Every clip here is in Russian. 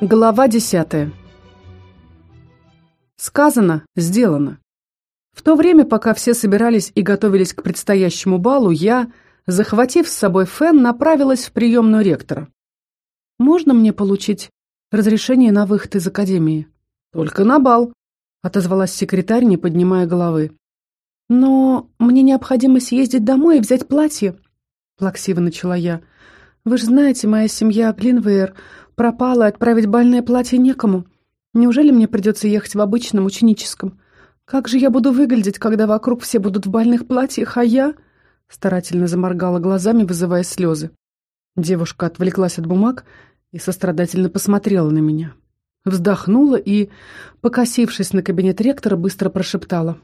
Глава десятая. Сказано, сделано. В то время, пока все собирались и готовились к предстоящему балу, я, захватив с собой Фен, направилась в приемную ректора. «Можно мне получить разрешение на выход из академии?» «Только на бал», — отозвалась секретарь, не поднимая головы. «Но мне необходимо съездить домой и взять платье», — плаксиво начала я. «Вы же знаете, моя семья Глинвейр пропала, отправить бальное платье некому. Неужели мне придется ехать в обычном ученическом? Как же я буду выглядеть, когда вокруг все будут в бальных платьях, а я...» Старательно заморгала глазами, вызывая слезы. Девушка отвлеклась от бумаг и сострадательно посмотрела на меня. Вздохнула и, покосившись на кабинет ректора, быстро прошептала.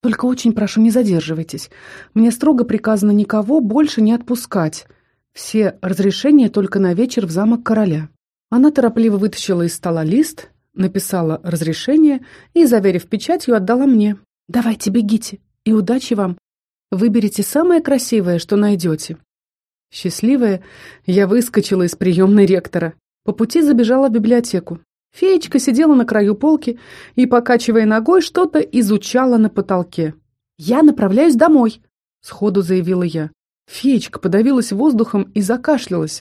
«Только очень прошу, не задерживайтесь. Мне строго приказано никого больше не отпускать. Все разрешения только на вечер в замок короля». Она торопливо вытащила из стола лист, написала разрешение и, заверив печатью, отдала мне. «Давайте, бегите, и удачи вам. Выберите самое красивое, что найдете». Счастливая, я выскочила из приемной ректора. По пути забежала в библиотеку. Феечка сидела на краю полки и, покачивая ногой, что-то изучала на потолке. «Я направляюсь домой», — сходу заявила я. Феечка подавилась воздухом и закашлялась.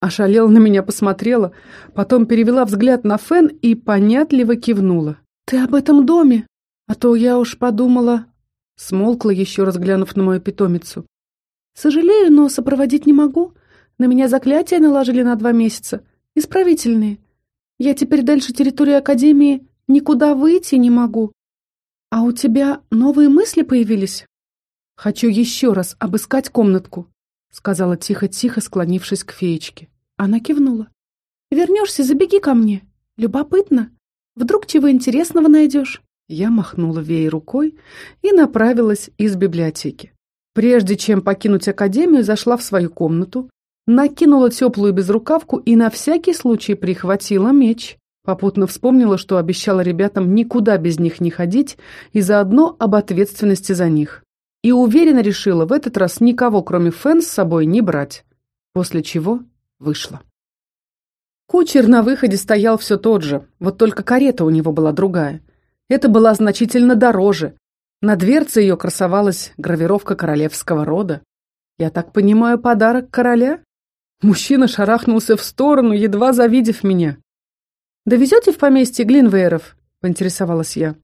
Ошалела на меня посмотрела, потом перевела взгляд на Фен и понятливо кивнула. «Ты об этом доме? А то я уж подумала...» Смолкла, еще раз глянув на мою питомицу. «Сожалею, но сопроводить не могу. На меня заклятия наложили на два месяца. Исправительные. Я теперь дальше территории Академии никуда выйти не могу. А у тебя новые мысли появились?» «Хочу еще раз обыскать комнатку», — сказала тихо-тихо, склонившись к феечке. Она кивнула. «Вернешься, забеги ко мне. Любопытно. Вдруг чего интересного найдешь?» Я махнула веей рукой и направилась из библиотеки. Прежде чем покинуть академию, зашла в свою комнату, накинула теплую безрукавку и на всякий случай прихватила меч. Попутно вспомнила, что обещала ребятам никуда без них не ходить и заодно об ответственности за них и уверенно решила в этот раз никого, кроме Фэн, с собой не брать. После чего вышла. Кучер на выходе стоял все тот же, вот только карета у него была другая. Это была значительно дороже. На дверце ее красовалась гравировка королевского рода. Я так понимаю, подарок короля? Мужчина шарахнулся в сторону, едва завидев меня. «Довезете в поместье Глинвейров?» — поинтересовалась я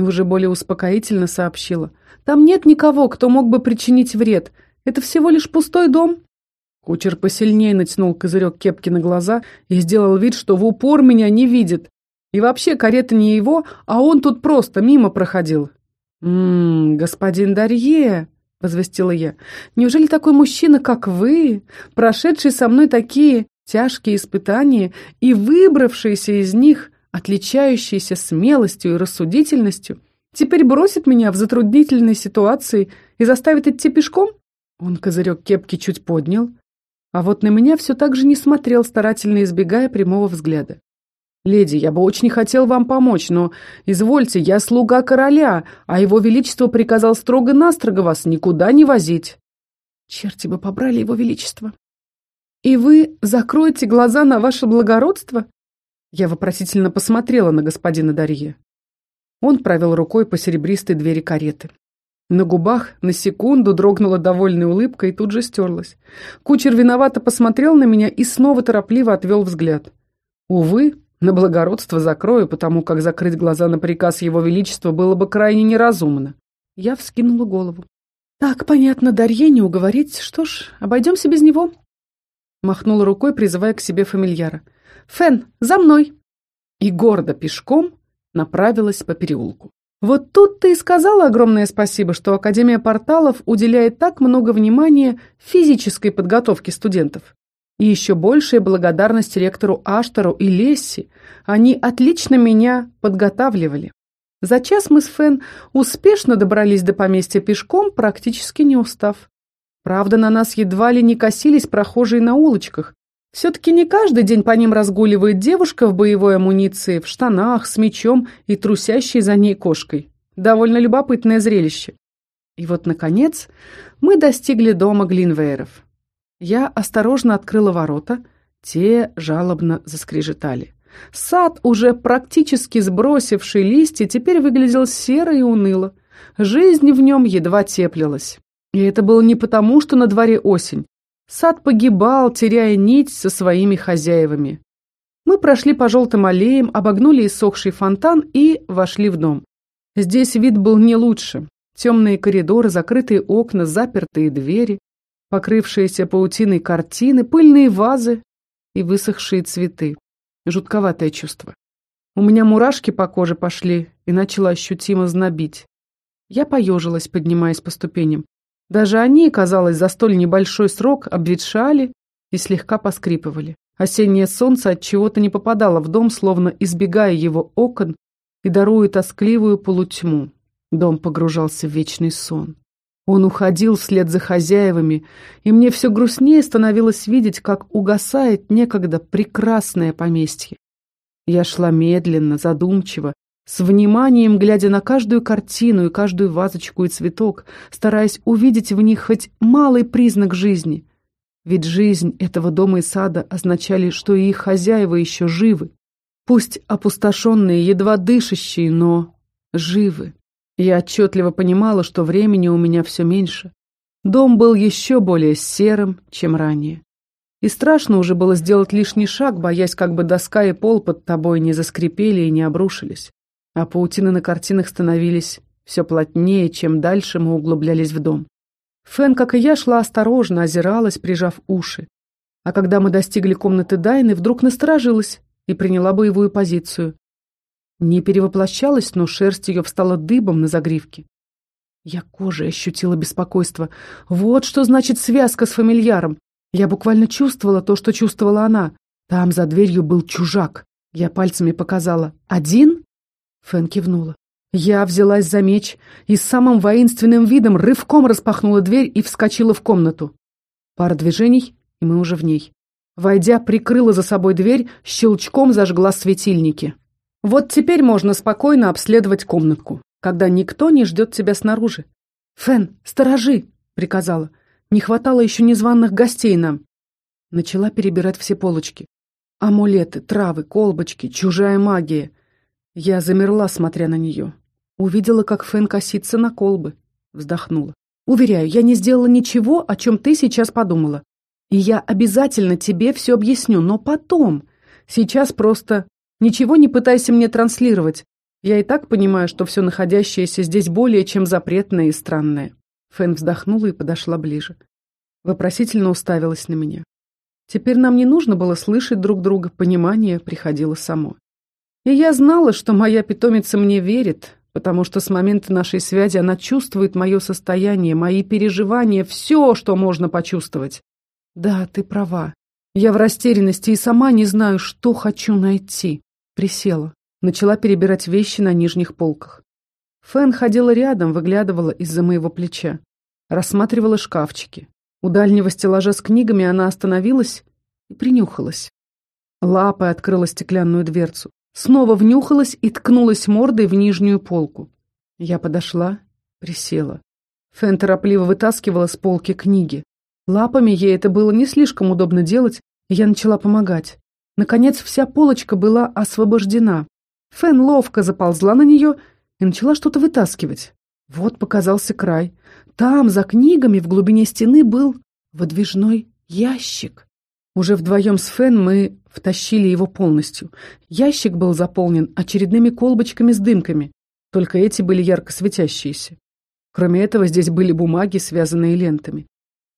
и уже более успокоительно сообщила. «Там нет никого, кто мог бы причинить вред. Это всего лишь пустой дом». Кучер посильнее натянул козырек кепки на глаза и сделал вид, что в упор меня не видит. И вообще карета не его, а он тут просто мимо проходил. «Ммм, господин Дарье», — возвестила я, — «неужели такой мужчина, как вы, прошедший со мной такие тяжкие испытания и выбравшийся из них, отличающийся смелостью и рассудительностью, теперь бросит меня в затруднительной ситуации и заставит идти пешком? Он козырек кепки чуть поднял, а вот на меня все так же не смотрел, старательно избегая прямого взгляда. «Леди, я бы очень хотел вам помочь, но, извольте, я слуга короля, а его величество приказал строго-настрого вас никуда не возить». Черти бы побрали его величество. «И вы закроете глаза на ваше благородство?» Я вопросительно посмотрела на господина Дарье. Он провел рукой по серебристой двери кареты. На губах на секунду дрогнула довольная улыбка и тут же стерлась. Кучер виновато посмотрел на меня и снова торопливо отвел взгляд. Увы, на благородство закрою, потому как закрыть глаза на приказ его величества было бы крайне неразумно. Я вскинула голову. «Так, понятно, Дарье не уговорить. Что ж, обойдемся без него». Махнула рукой, призывая к себе фамильяра. «Фен, за мной!» И гордо пешком направилась по переулку. Вот тут ты и сказала огромное спасибо, что Академия порталов уделяет так много внимания физической подготовке студентов. И еще большая благодарность ректору Аштору и Лесси. Они отлично меня подготавливали. За час мы с Фен успешно добрались до поместья пешком, практически не устав. Правда, на нас едва ли не косились прохожие на улочках, все-таки не каждый день по ним разгуливает девушка в боевой амуниции, в штанах, с мечом и трусящей за ней кошкой. Довольно любопытное зрелище. И вот, наконец, мы достигли дома Глинвейров. Я осторожно открыла ворота Те жалобно заскрежетали. Сад, уже практически сбросивший листья, теперь выглядел серо и уныло. Жизнь в нем едва теплилась. И это было не потому, что на дворе осень. Сад погибал, теряя нить со своими хозяевами. Мы прошли по желтым аллеям, обогнули иссохший фонтан и вошли в дом. Здесь вид был не лучше. Темные коридоры, закрытые окна, запертые двери, покрывшиеся паутиной картины, пыльные вазы и высохшие цветы. Жутковатое чувство. У меня мурашки по коже пошли и начало ощутимо знобить. Я поежилась, поднимаясь по ступеням. Даже они, казалось, за столь небольшой срок обветшали и слегка поскрипывали. Осеннее солнце от чего-то не попадало в дом, словно избегая его окон и даруя тоскливую полутьму. Дом погружался в вечный сон. Он уходил вслед за хозяевами, и мне все грустнее становилось видеть, как угасает некогда прекрасное поместье. Я шла медленно, задумчиво, с вниманием глядя на каждую картину и каждую вазочку и цветок, стараясь увидеть в них хоть малый признак жизни. Ведь жизнь этого дома и сада означали, что и их хозяева еще живы. Пусть опустошенные, едва дышащие, но живы. Я отчетливо понимала, что времени у меня все меньше. Дом был еще более серым, чем ранее. И страшно уже было сделать лишний шаг, боясь, как бы доска и пол под тобой не заскрипели и не обрушились. А паутины на картинах становились все плотнее, чем дальше мы углублялись в дом. Фэн, как и я, шла осторожно, озиралась, прижав уши. А когда мы достигли комнаты Дайны, вдруг насторожилась и приняла боевую позицию. Не перевоплощалась, но шерсть ее встала дыбом на загривке. Я кожей ощутила беспокойство. Вот что значит связка с фамильяром. Я буквально чувствовала то, что чувствовала она. Там за дверью был чужак. Я пальцами показала. «Один?» Фэн кивнула. Я взялась за меч и с самым воинственным видом рывком распахнула дверь и вскочила в комнату. Пара движений, и мы уже в ней. Войдя, прикрыла за собой дверь, щелчком зажгла светильники. Вот теперь можно спокойно обследовать комнатку, когда никто не ждет тебя снаружи. «Фен, сторожи!» — приказала. «Не хватало еще незваных гостей нам». Начала перебирать все полочки. Амулеты, травы, колбочки, чужая магия. Я замерла, смотря на нее. Увидела, как Фэн косится на колбы. Вздохнула. «Уверяю, я не сделала ничего, о чем ты сейчас подумала. И я обязательно тебе все объясню, но потом. Сейчас просто ничего не пытайся мне транслировать. Я и так понимаю, что все находящееся здесь более чем запретное и странное». Фэн вздохнула и подошла ближе. Вопросительно уставилась на меня. Теперь нам не нужно было слышать друг друга, понимание приходило само. И я знала, что моя питомица мне верит, потому что с момента нашей связи она чувствует мое состояние, мои переживания, все, что можно почувствовать. Да, ты права. Я в растерянности и сама не знаю, что хочу найти. Присела. Начала перебирать вещи на нижних полках. Фэн ходила рядом, выглядывала из-за моего плеча. Рассматривала шкафчики. У дальнего стеллажа с книгами она остановилась и принюхалась. Лапой открыла стеклянную дверцу. Снова внюхалась и ткнулась мордой в нижнюю полку. Я подошла, присела. Фэн торопливо вытаскивала с полки книги. Лапами ей это было не слишком удобно делать, и я начала помогать. Наконец, вся полочка была освобождена. Фэн ловко заползла на нее и начала что-то вытаскивать. Вот показался край. Там, за книгами, в глубине стены был выдвижной ящик. Уже вдвоем с Фен мы втащили его полностью. Ящик был заполнен очередными колбочками с дымками, только эти были ярко светящиеся. Кроме этого, здесь были бумаги, связанные лентами.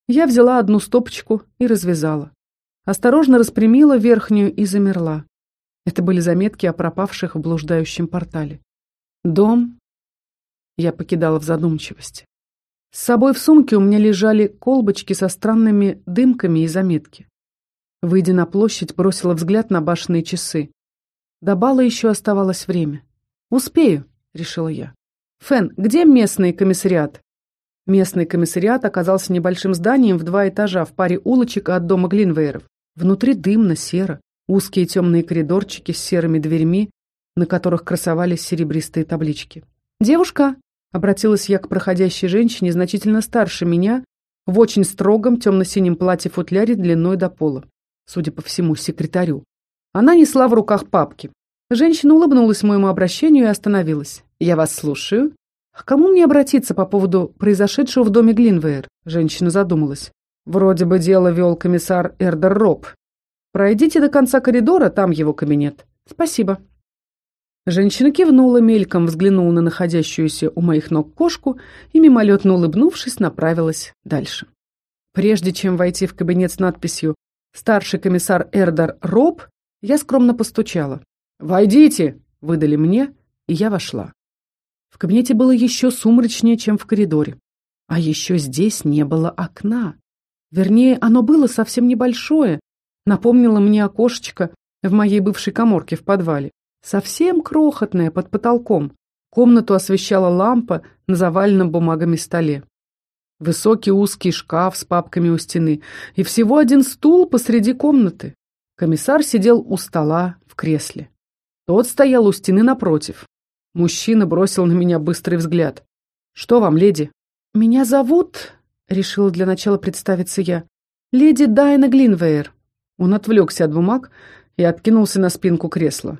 Я взяла одну стопочку и развязала. Осторожно распрямила верхнюю и замерла. Это были заметки о пропавших в блуждающем портале. Дом я покидала в задумчивости. С собой в сумке у меня лежали колбочки со странными дымками и заметки. Выйдя на площадь, бросила взгляд на башенные часы. До бала еще оставалось время. «Успею», — решила я. «Фен, где местный комиссариат?» Местный комиссариат оказался небольшим зданием в два этажа в паре улочек от дома Глинвейров. Внутри дымно, серо, узкие темные коридорчики с серыми дверьми, на которых красовались серебристые таблички. «Девушка!» — обратилась я к проходящей женщине, значительно старше меня, в очень строгом темно-синем платье-футляре длиной до пола. Судя по всему, секретарю. Она несла в руках папки. Женщина улыбнулась моему обращению и остановилась. «Я вас слушаю». «К кому мне обратиться по поводу произошедшего в доме Глинвейр?» Женщина задумалась. «Вроде бы дело вел комиссар Эрдер Роб. Пройдите до конца коридора, там его кабинет. Спасибо». Женщина кивнула, мельком взглянула на находящуюся у моих ног кошку и, мимолетно улыбнувшись, направилась дальше. Прежде чем войти в кабинет с надписью «Старший комиссар Эрдер Роб», я скромно постучала. «Войдите!» — выдали мне, и я вошла. В кабинете было еще сумрачнее, чем в коридоре. А еще здесь не было окна. Вернее, оно было совсем небольшое, напомнило мне окошечко в моей бывшей коморке в подвале. Совсем крохотная, под потолком. Комнату освещала лампа на заваленном бумагами столе. Высокий узкий шкаф с папками у стены и всего один стул посреди комнаты. Комиссар сидел у стола в кресле. Тот стоял у стены напротив. Мужчина бросил на меня быстрый взгляд. «Что вам, леди?» «Меня зовут...» — решила для начала представиться я. «Леди Дайна Глинвейер». Он отвлекся от бумаг и откинулся на спинку кресла.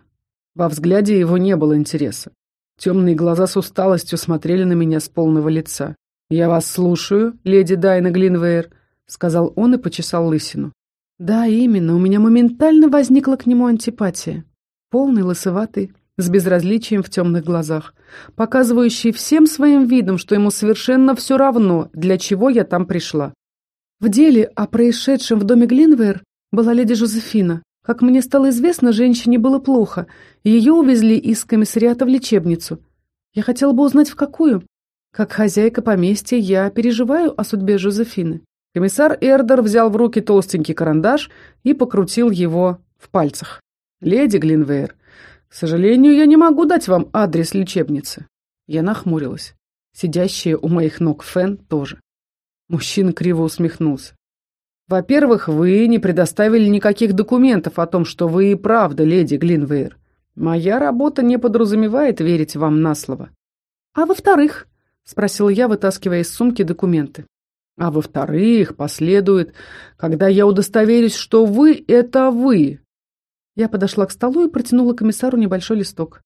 Во взгляде его не было интереса. Темные глаза с усталостью смотрели на меня с полного лица. «Я вас слушаю, леди Дайна Глинвейр», — сказал он и почесал лысину. «Да, именно, у меня моментально возникла к нему антипатия. Полный, лысоватый, с безразличием в темных глазах, показывающий всем своим видом, что ему совершенно все равно, для чего я там пришла. В деле о происшедшем в доме Глинвейр была леди Жозефина, как мне стало известно, женщине было плохо, ее увезли из комиссариата в лечебницу. Я хотела бы узнать, в какую. Как хозяйка поместья, я переживаю о судьбе Жозефины. Комиссар Эрдер взял в руки толстенький карандаш и покрутил его в пальцах. «Леди Глинвейр, к сожалению, я не могу дать вам адрес лечебницы». Я нахмурилась. Сидящая у моих ног Фен тоже. Мужчина криво усмехнулся. Во-первых, вы не предоставили никаких документов о том, что вы и правда леди Глинвейр. Моя работа не подразумевает верить вам на слово. А во-вторых, спросила я, вытаскивая из сумки документы. А во-вторых, последует, когда я удостоверюсь, что вы — это вы. Я подошла к столу и протянула комиссару небольшой листок.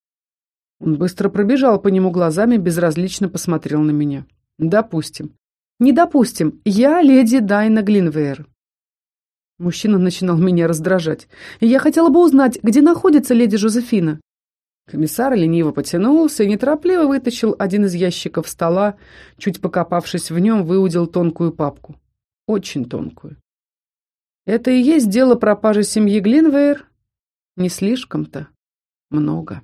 Он быстро пробежал по нему глазами, безразлично посмотрел на меня. Допустим. Не допустим. Я леди Дайна Глинвейр. Мужчина начинал меня раздражать. Я хотела бы узнать, где находится леди Жозефина. Комиссар лениво потянулся и неторопливо вытащил один из ящиков стола, чуть покопавшись в нем, выудил тонкую папку. Очень тонкую. Это и есть дело пропажи семьи Глинвейр? Не слишком-то. Много.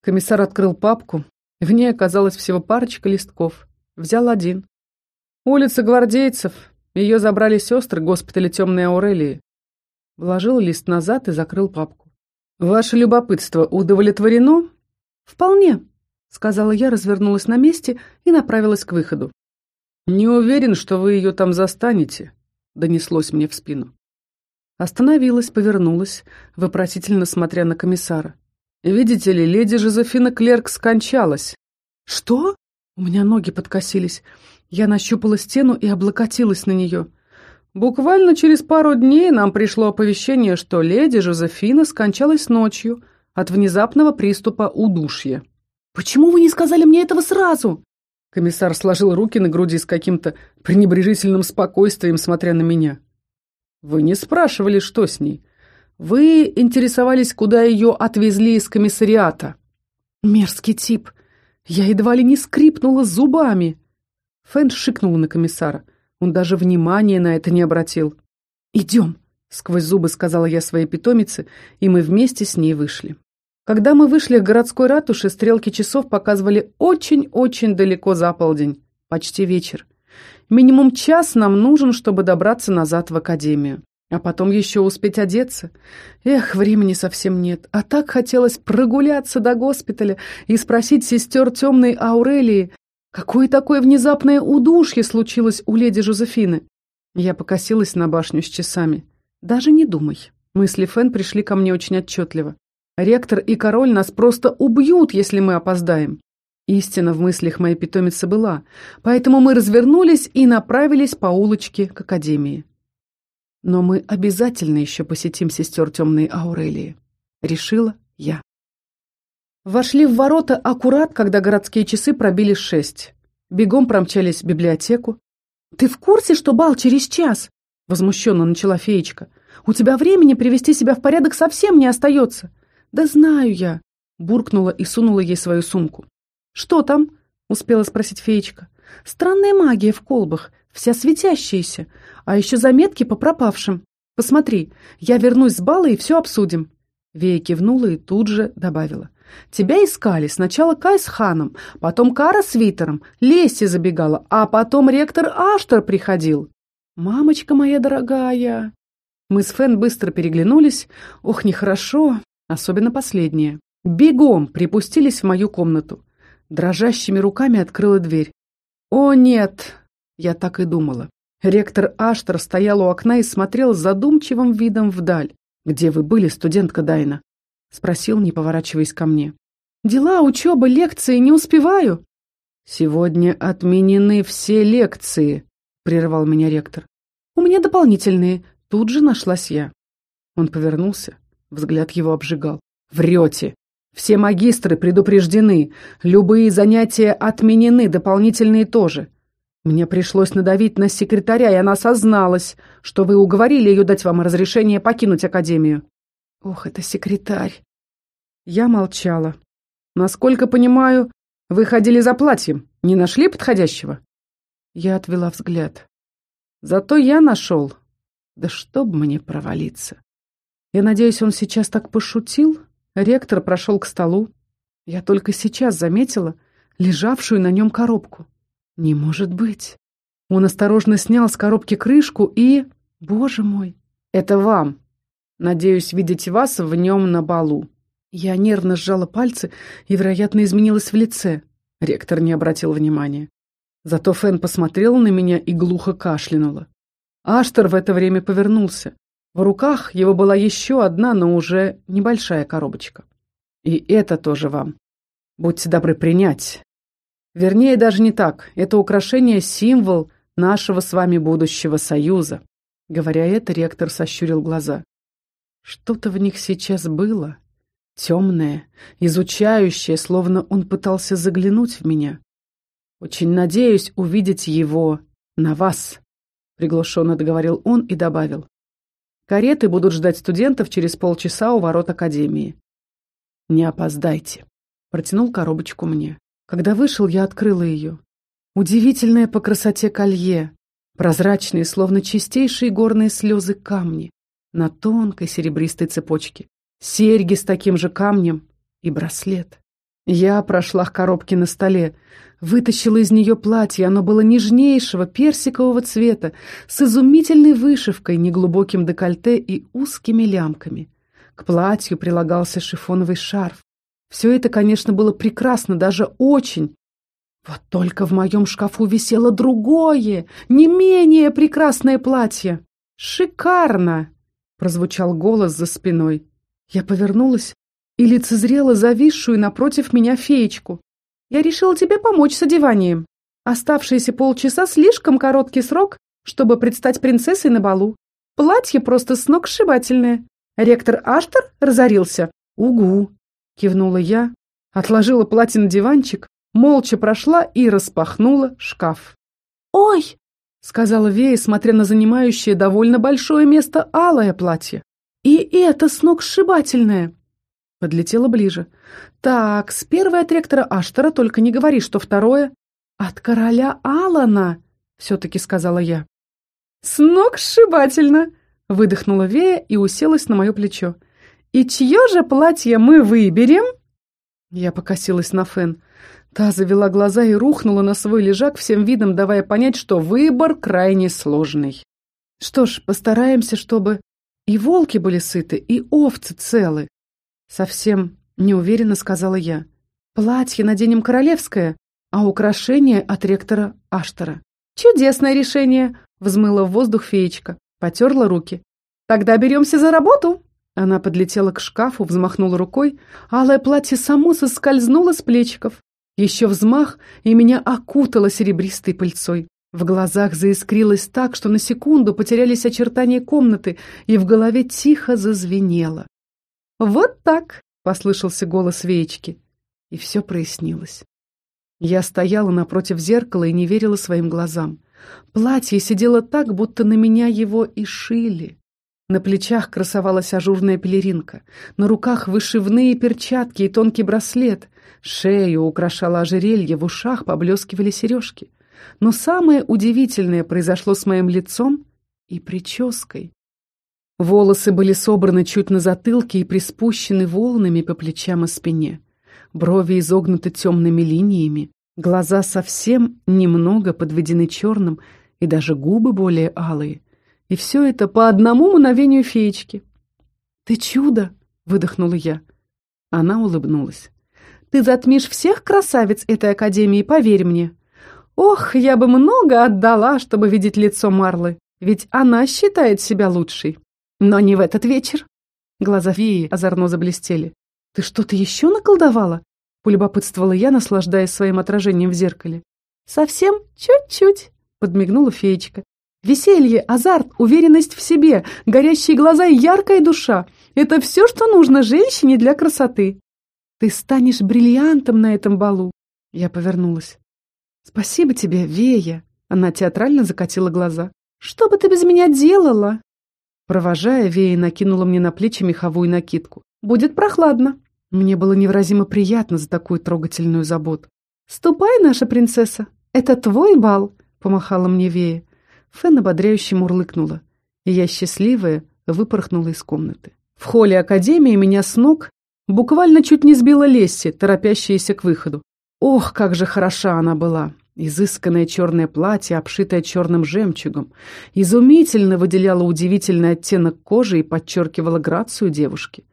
Комиссар открыл папку. В ней оказалось всего парочка листков. Взял один. Улица гвардейцев. Ее забрали сестры госпиталя Темной Аурелии. Вложил лист назад и закрыл папку. «Ваше любопытство удовлетворено?» «Вполне», — сказала я, развернулась на месте и направилась к выходу. «Не уверен, что вы ее там застанете», — донеслось мне в спину. Остановилась, повернулась, вопросительно смотря на комиссара. «Видите ли, леди Жозефина Клерк скончалась». «Что?» У меня ноги подкосились. Я нащупала стену и облокотилась на нее. Буквально через пару дней нам пришло оповещение, что леди Жозефина скончалась ночью от внезапного приступа удушья. «Почему вы не сказали мне этого сразу?» Комиссар сложил руки на груди с каким-то пренебрежительным спокойствием, смотря на меня. «Вы не спрашивали, что с ней. Вы интересовались, куда ее отвезли из комиссариата». «Мерзкий тип. Я едва ли не скрипнула зубами». Фэн шикнул на комиссара. Он даже внимания на это не обратил. «Идем», — сквозь зубы сказала я своей питомице, и мы вместе с ней вышли. Когда мы вышли к городской ратуше, стрелки часов показывали очень-очень далеко за полдень, почти вечер. Минимум час нам нужен, чтобы добраться назад в академию. А потом еще успеть одеться. Эх, времени совсем нет. А так хотелось прогуляться до госпиталя и спросить сестер темной Аурелии, Какое такое внезапное удушье случилось у леди Жозефины? Я покосилась на башню с часами. Даже не думай. Мысли Фен пришли ко мне очень отчетливо. Ректор и король нас просто убьют, если мы опоздаем. Истина в мыслях моей питомицы была, поэтому мы развернулись и направились по улочке к академии. Но мы обязательно еще посетим сестер темной Аурелии. Решила я. Вошли в ворота аккурат, когда городские часы пробили шесть. Бегом промчались в библиотеку. «Ты в курсе, что бал через час?» Возмущенно начала феечка. «У тебя времени привести себя в порядок совсем не остается». «Да знаю я», буркнула и сунула ей свою сумку. «Что там?» — успела спросить феечка. «Странная магия в колбах, вся светящаяся, а еще заметки по пропавшим. Посмотри, я вернусь с бала и все обсудим». Вея кивнула и тут же добавила. «Тебя искали сначала Кай с Ханом, потом Кара с Витером, Леси забегала, а потом ректор Аштер приходил». «Мамочка моя дорогая!» Мы с Фен быстро переглянулись. Ох, нехорошо, особенно последнее. Бегом припустились в мою комнату. Дрожащими руками открыла дверь. «О, нет!» Я так и думала. Ректор Аштер стоял у окна и смотрел задумчивым видом вдаль. «Где вы были, студентка Дайна?» — спросил, не поворачиваясь ко мне. «Дела, учеба, лекции, не успеваю». «Сегодня отменены все лекции», — прервал меня ректор. «У меня дополнительные». Тут же нашлась я. Он повернулся, взгляд его обжигал. «Врете! Все магистры предупреждены, любые занятия отменены, дополнительные тоже. Мне пришлось надавить на секретаря, и она созналась, что вы уговорили ее дать вам разрешение покинуть академию. Ох, это секретарь. Я молчала. Насколько понимаю, вы ходили за платьем, не нашли подходящего? Я отвела взгляд. Зато я нашел. Да чтоб мне провалиться. Я надеюсь, он сейчас так пошутил? Ректор прошел к столу. Я только сейчас заметила лежавшую на нем коробку. Не может быть. Он осторожно снял с коробки крышку и... Боже мой! Это вам. Надеюсь видеть вас в нем на балу. Я нервно сжала пальцы и, вероятно, изменилась в лице. Ректор не обратил внимания. Зато Фэн посмотрела на меня и глухо кашлянула. Аштер в это время повернулся. В руках его была еще одна, но уже небольшая коробочка. И это тоже вам. Будьте добры принять. Вернее, даже не так. Это украшение — символ нашего с вами будущего союза. Говоря это, ректор сощурил глаза. Что-то в них сейчас было. Темное, изучающее, словно он пытался заглянуть в меня. Очень надеюсь увидеть его на вас, приглушенно договорил он и добавил. Кареты будут ждать студентов через полчаса у ворот академии. Не опоздайте. Протянул коробочку мне. Когда вышел, я открыла ее. Удивительное по красоте колье, прозрачные, словно чистейшие горные слезы камни, на тонкой серебристой цепочке, серьги с таким же камнем и браслет. Я прошла к коробке на столе, вытащила из нее платье, оно было нежнейшего персикового цвета, с изумительной вышивкой, неглубоким декольте и узкими лямками. К платью прилагался шифоновый шарф, все это, конечно, было прекрасно, даже очень. Вот только в моем шкафу висело другое, не менее прекрасное платье. «Шикарно!» — прозвучал голос за спиной. Я повернулась и лицезрела зависшую напротив меня феечку. «Я решила тебе помочь с одеванием. Оставшиеся полчаса слишком короткий срок, чтобы предстать принцессой на балу. Платье просто сногсшибательное. Ректор Аштер разорился. Угу. Кивнула я, отложила платье на диванчик, молча прошла и распахнула шкаф. «Ой!» — сказала Вея, смотря на занимающее довольно большое место алое платье. «И это сногсшибательное!» Подлетела ближе. «Так, с первой от ректора Аштера, только не говори, что второе...» «От короля Алана!» — все-таки сказала я. «Сногсшибательно!» — выдохнула Вея и уселась на мое плечо. «И чье же платье мы выберем?» Я покосилась на Фен. Та завела глаза и рухнула на свой лежак, всем видом давая понять, что выбор крайне сложный. «Что ж, постараемся, чтобы и волки были сыты, и овцы целы». Совсем неуверенно сказала я. «Платье наденем королевское, а украшение от ректора Аштера». «Чудесное решение!» — взмыла в воздух феечка, потерла руки. «Тогда беремся за работу!» Она подлетела к шкафу, взмахнула рукой, алое платье само соскользнуло с плечиков. Еще взмах, и меня окутало серебристой пыльцой. В глазах заискрилось так, что на секунду потерялись очертания комнаты, и в голове тихо зазвенело. «Вот так!» — послышался голос Веечки. И все прояснилось. Я стояла напротив зеркала и не верила своим глазам. Платье сидело так, будто на меня его и шили. На плечах красовалась ажурная пелеринка, на руках вышивные перчатки и тонкий браслет, шею украшало ожерелье, в ушах поблескивали сережки. Но самое удивительное произошло с моим лицом и прической. Волосы были собраны чуть на затылке и приспущены волнами по плечам и спине. Брови изогнуты темными линиями, глаза совсем немного подведены черным, и даже губы более алые. И все это по одному мгновению феечки. «Ты чудо!» — выдохнула я. Она улыбнулась. «Ты затмишь всех красавиц этой академии, поверь мне. Ох, я бы много отдала, чтобы видеть лицо Марлы, ведь она считает себя лучшей. Но не в этот вечер. Глаза Вии озорно заблестели. Ты что-то еще наколдовала? Полюбопытствовала я, наслаждаясь своим отражением в зеркале. Совсем чуть-чуть, подмигнула феечка. Веселье, азарт, уверенность в себе, горящие глаза и яркая душа — это все, что нужно женщине для красоты. Ты станешь бриллиантом на этом балу. Я повернулась. «Спасибо тебе, Вея!» Она театрально закатила глаза. «Что бы ты без меня делала?» Провожая, Вея накинула мне на плечи меховую накидку. «Будет прохладно!» Мне было невыразимо приятно за такую трогательную заботу. «Ступай, наша принцесса! Это твой бал!» Помахала мне Вея. Фен ободряюще мурлыкнула. И я, счастливая, выпорхнула из комнаты. В холле Академии меня с ног буквально чуть не сбила Лесси, торопящаяся к выходу. Ох, как же хороша она была! Изысканное черное платье, обшитое черным жемчугом, изумительно выделяло удивительный оттенок кожи и подчеркивало грацию девушки.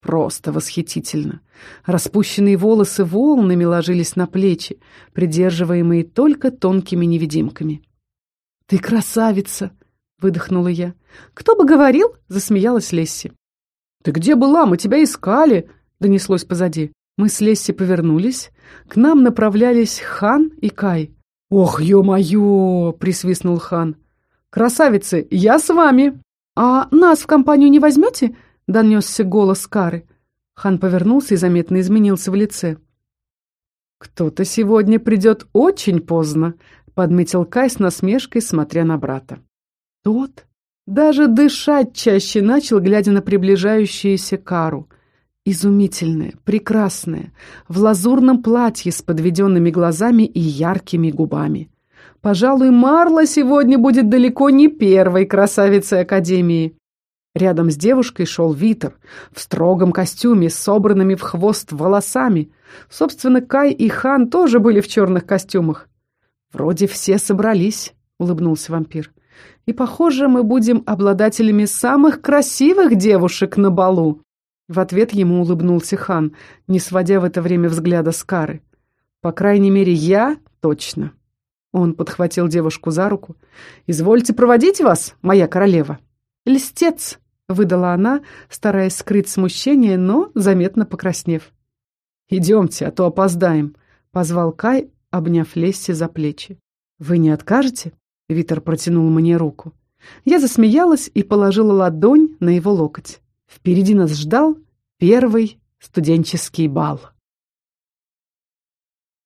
Просто восхитительно. Распущенные волосы волнами ложились на плечи, придерживаемые только тонкими невидимками. «Ты красавица!» — выдохнула я. «Кто бы говорил?» — засмеялась Лесси. «Ты где была? Мы тебя искали!» — донеслось позади. Мы с Лесси повернулись. К нам направлялись Хан и Кай. «Ох, ё-моё!» — присвистнул Хан. «Красавицы, я с вами!» «А нас в компанию не возьмете?» — донесся голос Кары. Хан повернулся и заметно изменился в лице. «Кто-то сегодня придет очень поздно», — подметил Кай с насмешкой, смотря на брата. Тот даже дышать чаще начал, глядя на приближающуюся Кару — изумительная, прекрасная, в лазурном платье с подведенными глазами и яркими губами. Пожалуй, Марла сегодня будет далеко не первой красавицей Академии. Рядом с девушкой шел Витер в строгом костюме с собранными в хвост волосами. Собственно, Кай и Хан тоже были в черных костюмах. «Вроде все собрались», — улыбнулся вампир. «И, похоже, мы будем обладателями самых красивых девушек на балу». В ответ ему улыбнулся хан, не сводя в это время взгляда с Кары. «По крайней мере, я точно». Он подхватил девушку за руку. «Извольте проводить вас, моя королева». «Льстец!» — выдала она, стараясь скрыть смущение, но заметно покраснев. «Идемте, а то опоздаем», — позвал Кай, обняв Лесси за плечи. «Вы не откажете?» — Витер протянул мне руку. Я засмеялась и положила ладонь на его локоть. Впереди нас ждал первый студенческий бал.